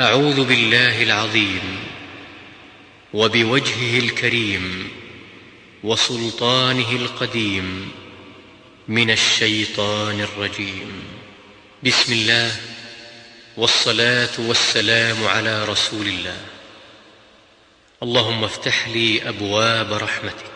أعوذ بالله العظيم وبوجهه الكريم وسلطانه القديم من الشيطان الرجيم. بسم الله والصلاة والسلام على رسول الله. اللهم افتح لي أبواب رحمتك.